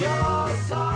your song.